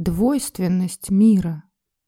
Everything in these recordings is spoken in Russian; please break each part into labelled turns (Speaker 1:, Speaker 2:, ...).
Speaker 1: Двойственность мира.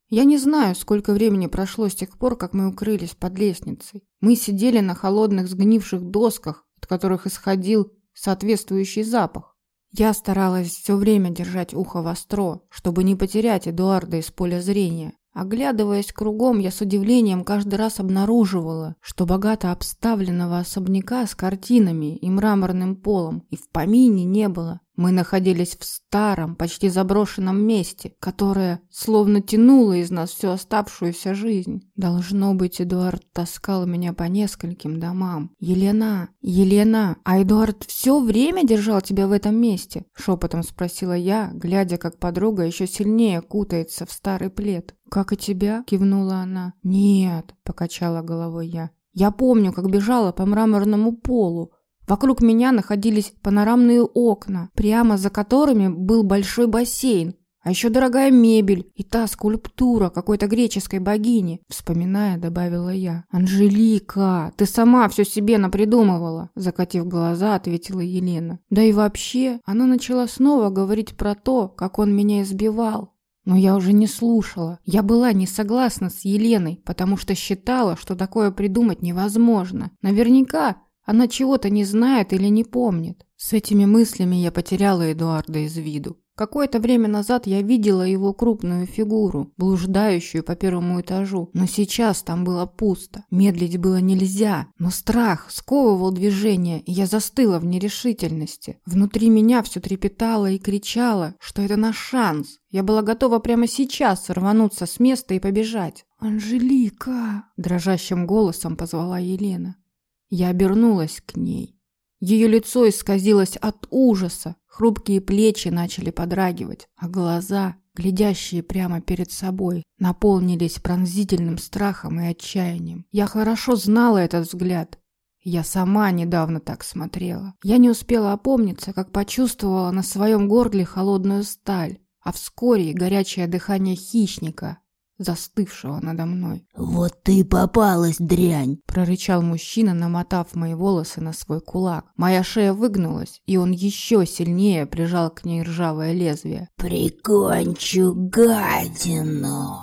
Speaker 1: Я не знаю, сколько времени прошло с тех пор, как мы укрылись под лестницей. Мы сидели на холодных сгнивших досках, от которых исходил соответствующий запах. Я старалась все время держать ухо востро, чтобы не потерять Эдуарда из поля зрения. Оглядываясь кругом, я с удивлением каждый раз обнаруживала, что богато обставленного особняка с картинами и мраморным полом и в помине не было. Мы находились в старом, почти заброшенном месте, которое словно тянуло из нас всю оставшуюся жизнь. Должно быть, Эдуард таскал меня по нескольким домам. «Елена! Елена! А Эдуард все время держал тебя в этом месте?» Шепотом спросила я, глядя, как подруга еще сильнее кутается в старый плед. «Как и тебя?» – кивнула она. «Нет», – покачала головой я. «Я помню, как бежала по мраморному полу, Вокруг меня находились панорамные окна, прямо за которыми был большой бассейн, а еще дорогая мебель и та скульптура какой-то греческой богини. Вспоминая, добавила я. «Анжелика, ты сама все себе напридумывала!» Закатив глаза, ответила Елена. Да и вообще, она начала снова говорить про то, как он меня избивал. Но я уже не слушала. Я была не согласна с Еленой, потому что считала, что такое придумать невозможно. Наверняка она чего-то не знает или не помнит. С этими мыслями я потеряла Эдуарда из виду. Какое-то время назад я видела его крупную фигуру, блуждающую по первому этажу, но сейчас там было пусто. Медлить было нельзя, но страх сковывал движение, и я застыла в нерешительности. Внутри меня все трепетало и кричало, что это наш шанс. Я была готова прямо сейчас рвануться с места и побежать. «Анжелика!» – дрожащим голосом позвала Елена. Я обернулась к ней. Ее лицо исказилось от ужаса, хрупкие плечи начали подрагивать, а глаза, глядящие прямо перед собой, наполнились пронзительным страхом и отчаянием. Я хорошо знала этот взгляд. Я сама недавно так смотрела. Я не успела опомниться, как почувствовала на своем горле холодную сталь, а вскоре горячее дыхание хищника, застывшего надо мной.
Speaker 2: «Вот ты попалась, дрянь!»
Speaker 1: – прорычал мужчина, намотав мои волосы на свой кулак. Моя шея выгнулась, и он еще сильнее прижал к ней ржавое лезвие.
Speaker 2: «Прикончу гадину!»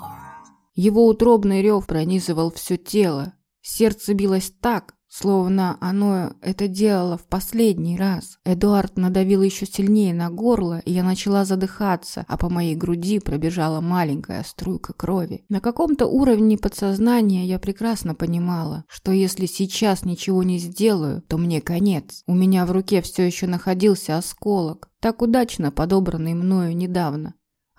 Speaker 1: Его утробный рев пронизывал все тело. Сердце билось так, Словно оно это делало в последний раз. Эдуард надавил еще сильнее на горло, и я начала задыхаться, а по моей груди пробежала маленькая струйка крови. На каком-то уровне подсознания я прекрасно понимала, что если сейчас ничего не сделаю, то мне конец. У меня в руке все еще находился осколок, так удачно подобранный мною недавно.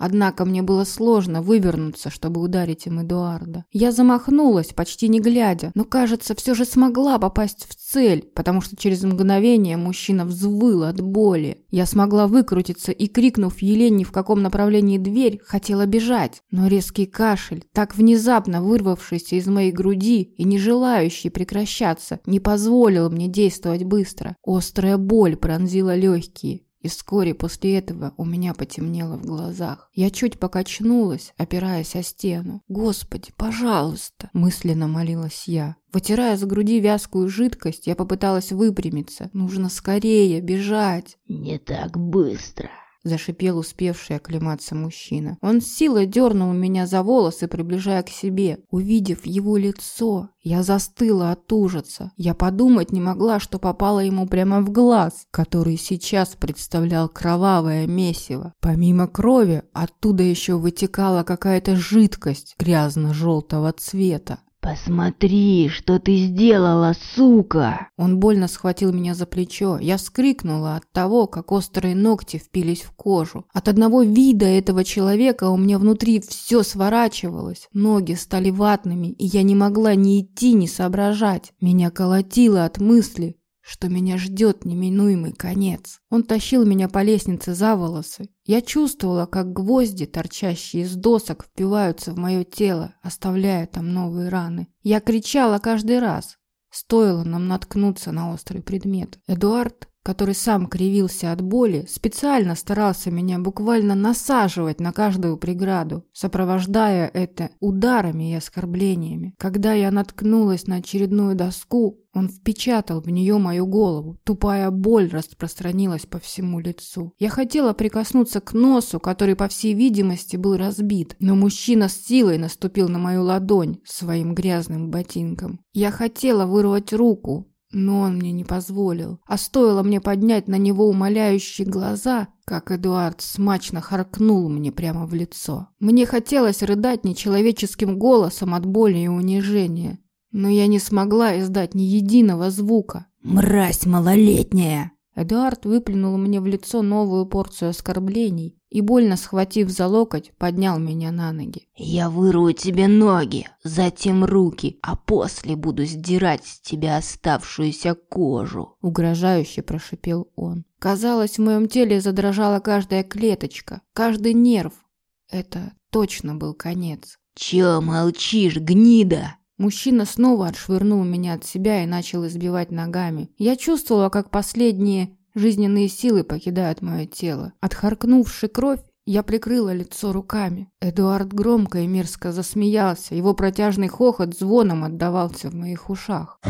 Speaker 1: Однако мне было сложно вывернуться, чтобы ударить им Эдуарда. Я замахнулась, почти не глядя, но, кажется, все же смогла попасть в цель, потому что через мгновение мужчина взвыл от боли. Я смогла выкрутиться и, крикнув Елене, в каком направлении дверь, хотела бежать. Но резкий кашель, так внезапно вырвавшийся из моей груди и не желающий прекращаться, не позволил мне действовать быстро. Острая боль пронзила легкие. И вскоре после этого у меня потемнело в глазах. Я чуть покачнулась, опираясь о стену. «Господи, пожалуйста!» – мысленно молилась я. Вытирая с груди вязкую жидкость, я попыталась выпрямиться. «Нужно скорее бежать!»
Speaker 2: «Не так быстро!»
Speaker 1: Зашипел успевший оклематься мужчина. Он с силой дернул меня за волосы, приближая к себе. Увидев его лицо, я застыла от ужаса. Я подумать не могла, что попала ему прямо в глаз, который сейчас представлял кровавое месиво. Помимо крови, оттуда еще вытекала какая-то жидкость грязно-желтого цвета.
Speaker 2: «Посмотри, что ты сделала, сука!»
Speaker 1: Он больно схватил меня за плечо. Я вскрикнула от того, как острые ногти впились в кожу. От одного вида этого человека у меня внутри все сворачивалось. Ноги стали ватными, и я не могла ни идти, ни соображать. Меня колотило от мысли, что меня ждет неминуемый конец. Он тащил меня по лестнице за волосы. Я чувствовала, как гвозди, торчащие из досок, впиваются в мое тело, оставляя там новые раны. Я кричала каждый раз. Стоило нам наткнуться на острый предмет. Эдуард который сам кривился от боли, специально старался меня буквально насаживать на каждую преграду, сопровождая это ударами и оскорблениями. Когда я наткнулась на очередную доску, он впечатал в нее мою голову. Тупая боль распространилась по всему лицу. Я хотела прикоснуться к носу, который, по всей видимости, был разбит, но мужчина с силой наступил на мою ладонь своим грязным ботинком. Я хотела вырвать руку, но он мне не позволил. А стоило мне поднять на него умоляющие глаза, как Эдуард смачно харкнул мне прямо в лицо. Мне хотелось рыдать нечеловеческим голосом от боли и унижения, но я не смогла издать ни единого звука.
Speaker 2: «Мразь малолетняя!»
Speaker 1: Эдуард выплюнул мне в лицо новую порцию оскорблений и, больно схватив за локоть, поднял меня на ноги.
Speaker 2: «Я вырву тебе ноги, затем руки, а после буду сдирать с тебя оставшуюся кожу», —
Speaker 1: угрожающе прошипел он. Казалось, в моем теле задрожала каждая клеточка, каждый нерв. Это точно был конец.
Speaker 2: «Чё молчишь, гнида?»
Speaker 1: Мужчина снова отшвырнул меня от себя и начал избивать ногами. Я чувствовала, как последние жизненные силы покидают мое тело. Отхаркнувши кровь, я прикрыла лицо руками. Эдуард громко и мерзко засмеялся. Его протяжный хохот звоном отдавался в моих ушах.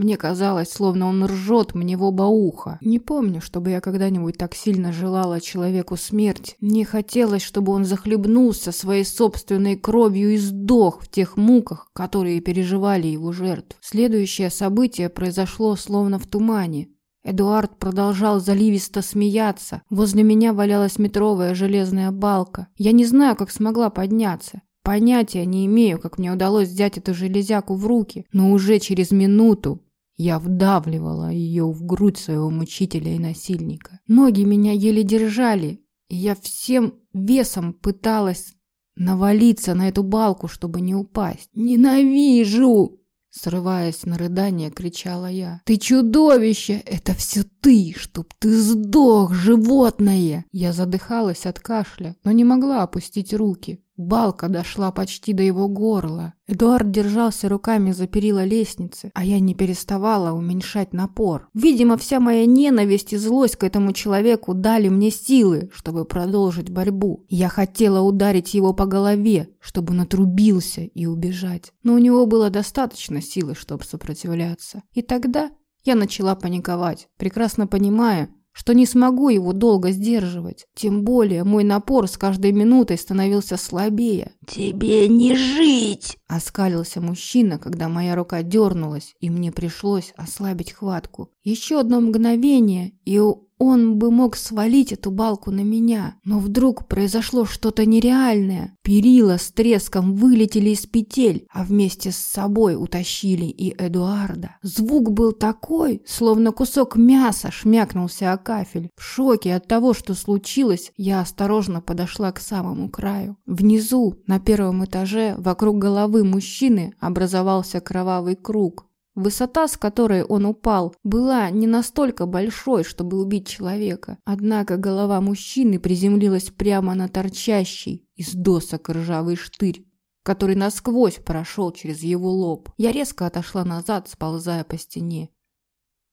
Speaker 1: Мне казалось, словно он ржет мне в оба уха. Не помню, чтобы я когда-нибудь так сильно желала человеку смерть. Мне хотелось, чтобы он захлебнулся своей собственной кровью и сдох в тех муках, которые переживали его жертв. Следующее событие произошло словно в тумане. Эдуард продолжал заливисто смеяться. Возле меня валялась метровая железная балка. Я не знаю, как смогла подняться. Понятия не имею, как мне удалось взять эту железяку в руки, но уже через минуту я вдавливала ее в грудь своего мучителя и насильника. Ноги меня еле держали, и я всем весом пыталась навалиться на эту балку, чтобы не упасть. «Ненавижу!» Срываясь на рыдание, кричала я. «Ты чудовище! Это все ты! Чтоб ты сдох, животное!» Я задыхалась от кашля, но не могла опустить руки. Балка дошла почти до его горла. Эдуард держался руками за перила лестницы, а я не переставала уменьшать напор. Видимо, вся моя ненависть и злость к этому человеку дали мне силы, чтобы продолжить борьбу. Я хотела ударить его по голове, чтобы он отрубился и убежать. Но у него было достаточно силы, чтобы сопротивляться. И тогда я начала паниковать, прекрасно понимая, что не смогу его долго сдерживать. Тем более мой напор с каждой минутой становился слабее.
Speaker 2: «Тебе не жить!»
Speaker 1: – оскалился мужчина, когда моя рука дернулась, и мне пришлось ослабить хватку. Еще одно мгновение, и он бы мог свалить эту балку на меня, но вдруг произошло что-то нереальное. Перила с треском вылетели из петель, а вместе с собой утащили и Эдуарда. Звук был такой, словно кусок мяса шмякнулся о кафель. В шоке от того, что случилось, я осторожно подошла к самому краю. Внизу, на первом этаже, вокруг головы мужчины образовался кровавый круг. Высота, с которой он упал, была не настолько большой, чтобы убить человека. Однако голова мужчины приземлилась прямо на торчащий из досок ржавый штырь, который насквозь прошел через его лоб. Я резко отошла назад, сползая по стене.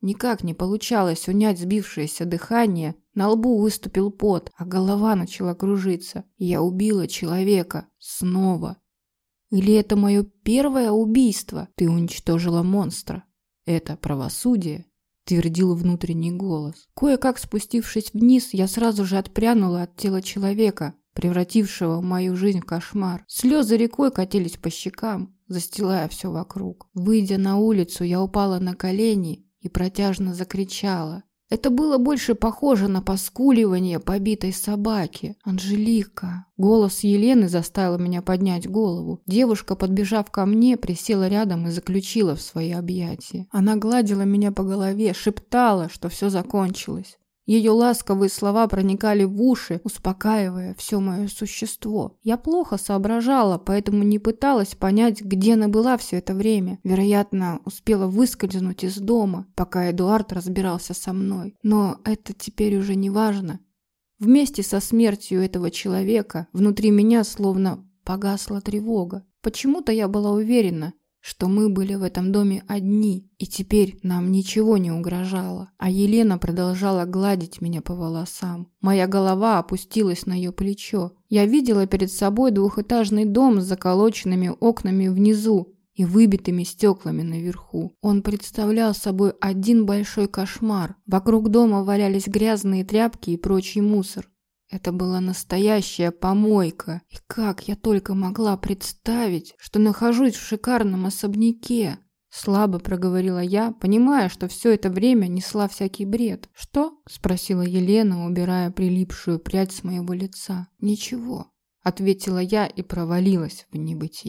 Speaker 1: Никак не получалось унять сбившееся дыхание, на лбу выступил пот, а голова начала кружиться. Я убила человека. Снова. Или это мое первое убийство? Ты уничтожила монстра. Это правосудие, твердил внутренний голос. Кое-как спустившись вниз, я сразу же отпрянула от тела человека, превратившего мою жизнь в кошмар. Слезы рекой катились по щекам, застилая все вокруг. Выйдя на улицу, я упала на колени и протяжно закричала. Это было больше похоже на поскуливание побитой собаки. «Анжелика!» Голос Елены заставил меня поднять голову. Девушка, подбежав ко мне, присела рядом и заключила в свои объятия. Она гладила меня по голове, шептала, что все закончилось. Ее ласковые слова проникали в уши, успокаивая все мое существо. Я плохо соображала, поэтому не пыталась понять, где она была все это время. Вероятно, успела выскользнуть из дома, пока Эдуард разбирался со мной. Но это теперь уже не важно. Вместе со смертью этого человека внутри меня словно погасла тревога. Почему-то я была уверена, что мы были в этом доме одни, и теперь нам ничего не угрожало. А Елена продолжала гладить меня по волосам. Моя голова опустилась на ее плечо. Я видела перед собой двухэтажный дом с заколоченными окнами внизу и выбитыми стеклами наверху. Он представлял собой один большой кошмар. Вокруг дома валялись грязные тряпки и прочий мусор. Это была настоящая помойка. И как я только могла представить, что нахожусь в шикарном особняке. Слабо проговорила я, понимая, что все это время несла всякий бред. «Что?» – спросила Елена, убирая прилипшую прядь с моего лица. «Ничего», – ответила я и провалилась в небытие.